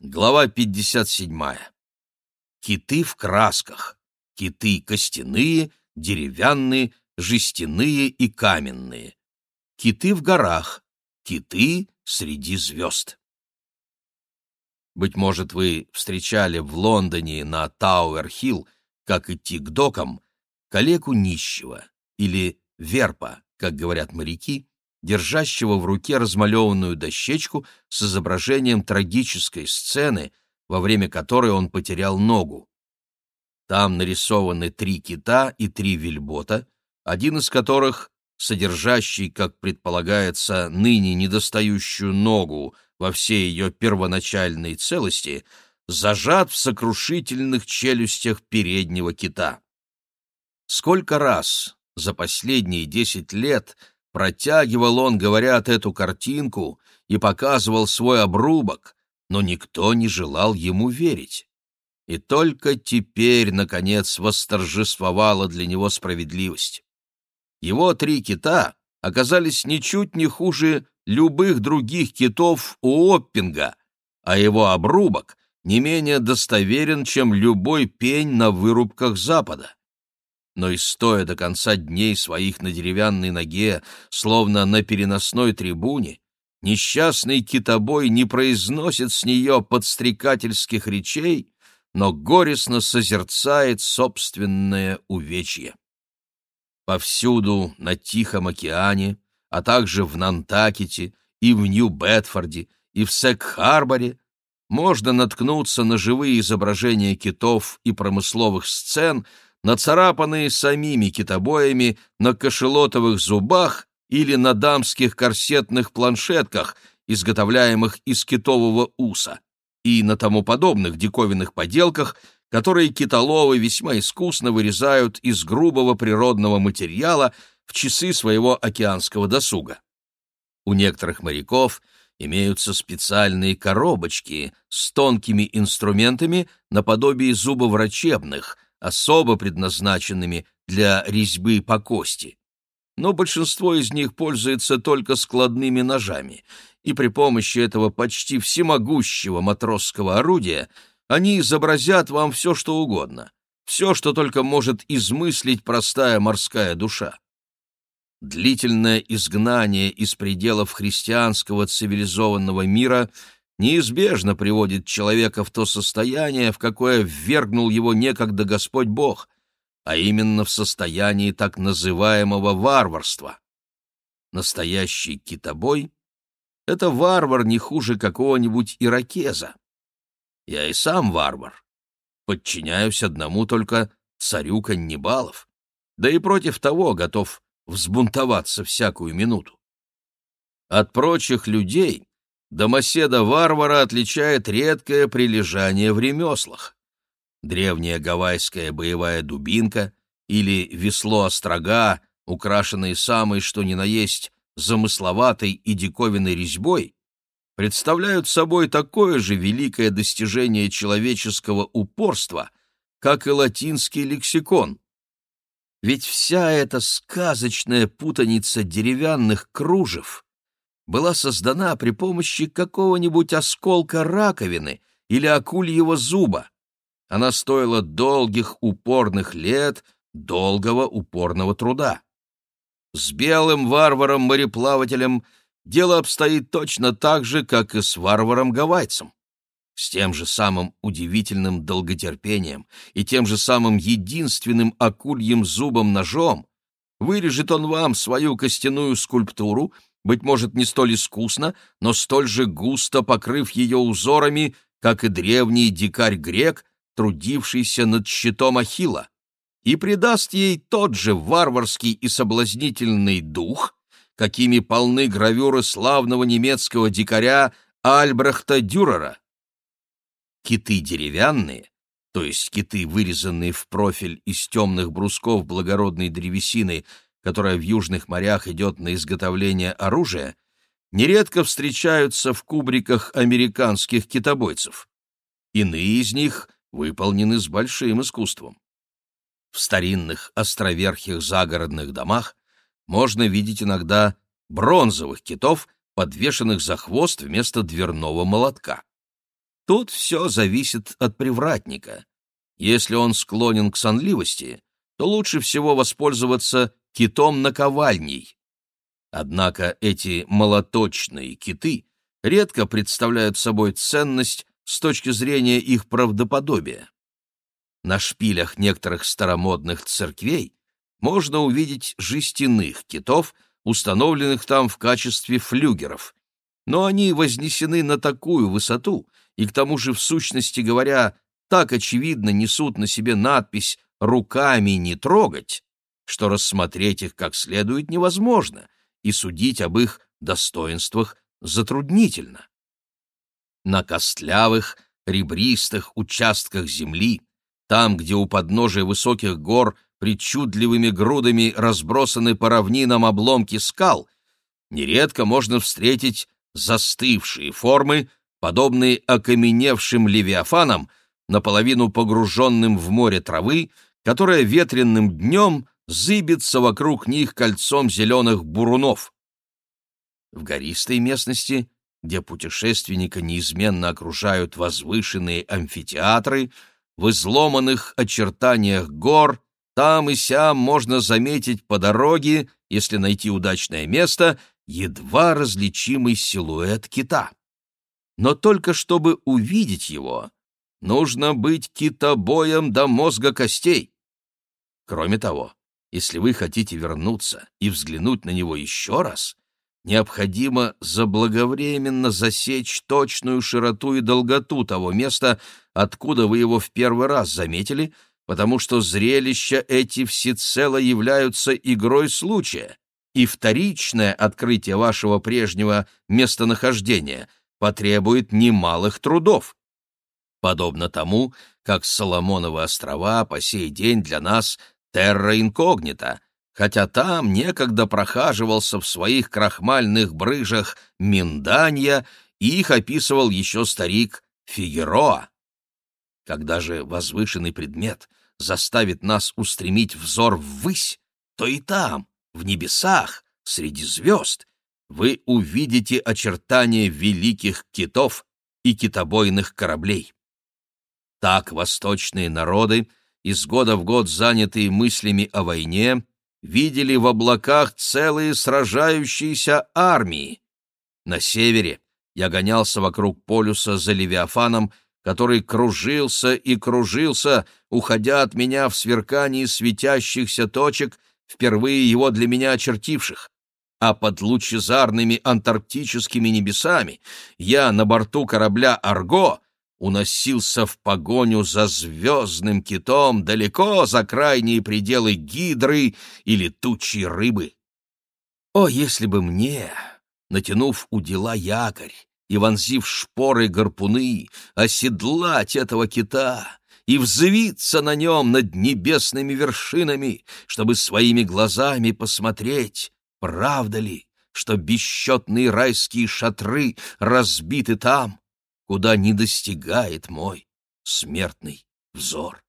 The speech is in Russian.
Глава 57. Киты в красках. Киты костяные, деревянные, жестяные и каменные. Киты в горах. Киты среди звезд. Быть может, вы встречали в Лондоне на Тауэр-Хилл, как идти к докам, калеку нищего, или верпа, как говорят моряки, держащего в руке размалеванную дощечку с изображением трагической сцены, во время которой он потерял ногу. Там нарисованы три кита и три вельбота, один из которых, содержащий, как предполагается, ныне недостающую ногу во всей ее первоначальной целости, зажат в сокрушительных челюстях переднего кита. Сколько раз за последние десять лет – Протягивал он, говорят, эту картинку и показывал свой обрубок, но никто не желал ему верить. И только теперь, наконец, восторжествовала для него справедливость. Его три кита оказались ничуть не хуже любых других китов у Оппинга, а его обрубок не менее достоверен, чем любой пень на вырубках Запада но и стоя до конца дней своих на деревянной ноге, словно на переносной трибуне, несчастный китобой не произносит с нее подстрекательских речей, но горестно созерцает собственное увечье. Повсюду на Тихом океане, а также в Нантакете и в Нью-Бетфорде и в Сек-Харборе можно наткнуться на живые изображения китов и промысловых сцен, нацарапанные самими китобоями на кошелотовых зубах или на дамских корсетных планшетках, изготовляемых из китового уса, и на тому подобных диковинных поделках, которые китоловы весьма искусно вырезают из грубого природного материала в часы своего океанского досуга. У некоторых моряков имеются специальные коробочки с тонкими инструментами наподобие зубоврачебных, особо предназначенными для резьбы по кости. Но большинство из них пользуется только складными ножами, и при помощи этого почти всемогущего матросского орудия они изобразят вам все, что угодно, все, что только может измыслить простая морская душа. Длительное изгнание из пределов христианского цивилизованного мира неизбежно приводит человека в то состояние, в какое ввергнул его некогда Господь Бог, а именно в состоянии так называемого варварства. Настоящий китобой — это варвар не хуже какого-нибудь иракеза. Я и сам варвар. Подчиняюсь одному только царю каннибалов, да и против того готов взбунтоваться всякую минуту. От прочих людей домоседа-варвара отличает редкое прилежание в ремеслах. Древняя гавайская боевая дубинка или весло-острога, украшенные самой что ни на есть замысловатой и диковинной резьбой, представляют собой такое же великое достижение человеческого упорства, как и латинский лексикон. Ведь вся эта сказочная путаница деревянных кружев — была создана при помощи какого-нибудь осколка раковины или акульего зуба. Она стоила долгих упорных лет, долгого упорного труда. С белым варваром-мореплавателем дело обстоит точно так же, как и с варваром-гавайцем. С тем же самым удивительным долготерпением и тем же самым единственным акульем зубом-ножом вырежет он вам свою костяную скульптуру быть может, не столь искусно, но столь же густо покрыв ее узорами, как и древний дикарь-грек, трудившийся над щитом Ахила, и придаст ей тот же варварский и соблазнительный дух, какими полны гравюры славного немецкого дикаря Альбрехта Дюрера. Киты деревянные, то есть киты, вырезанные в профиль из темных брусков благородной древесины, которая в южных морях идет на изготовление оружия, нередко встречаются в кубриках американских китобойцев. Иные из них выполнены с большим искусством. В старинных островерхих загородных домах можно видеть иногда бронзовых китов, подвешенных за хвост вместо дверного молотка. Тут все зависит от привратника. Если он склонен к сонливости, то лучше всего воспользоваться китом наковальней. Однако эти молоточные киты редко представляют собой ценность с точки зрения их правдоподобия. На шпилях некоторых старомодных церквей можно увидеть жестяных китов, установленных там в качестве флюгеров, но они вознесены на такую высоту и к тому же, в сущности говоря, так очевидно несут на себе надпись «руками не трогать», что рассмотреть их как следует невозможно и судить об их достоинствах затруднительно. На костлявых, ребристых участках земли, там, где у подножия высоких гор причудливыми грудами разбросаны по равнинам обломки скал, нередко можно встретить застывшие формы, подобные окаменевшим левиафанам, наполовину погруженным в море травы, которая ветренным днем зыбится вокруг них кольцом зеленых бурунов. В гористой местности, где путешественника неизменно окружают возвышенные амфитеатры, в изломанных очертаниях гор, там и сям можно заметить по дороге, если найти удачное место, едва различимый силуэт кита. Но только чтобы увидеть его, нужно быть китобоем до мозга костей. Кроме того, если вы хотите вернуться и взглянуть на него еще раз, необходимо заблаговременно засечь точную широту и долготу того места, откуда вы его в первый раз заметили, потому что зрелища эти всецело являются игрой случая, и вторичное открытие вашего прежнего местонахождения потребует немалых трудов. Подобно тому, как Соломоновы острова по сей день для нас терра инкогнита, хотя там некогда прохаживался в своих крахмальных брыжах Минданья, и их описывал еще старик Фигероа. Когда же возвышенный предмет заставит нас устремить взор ввысь, то и там, в небесах, среди звезд, вы увидите очертания великих китов и китобойных кораблей. Так восточные народы, из года в год занятые мыслями о войне, видели в облаках целые сражающиеся армии. На севере я гонялся вокруг полюса за Левиафаном, который кружился и кружился, уходя от меня в сверкании светящихся точек, впервые его для меня очертивших. А под лучезарными антарктическими небесами я на борту корабля «Арго» уносился в погоню за звездным китом далеко за крайние пределы гидры и летучей рыбы. О, если бы мне, натянув у дела якорь, и, вонзив шпоры гарпуны, оседлать этого кита и взвиться на нем над небесными вершинами, чтобы своими глазами посмотреть, правда ли, что бесчетные райские шатры разбиты там, куда не достигает мой смертный взор.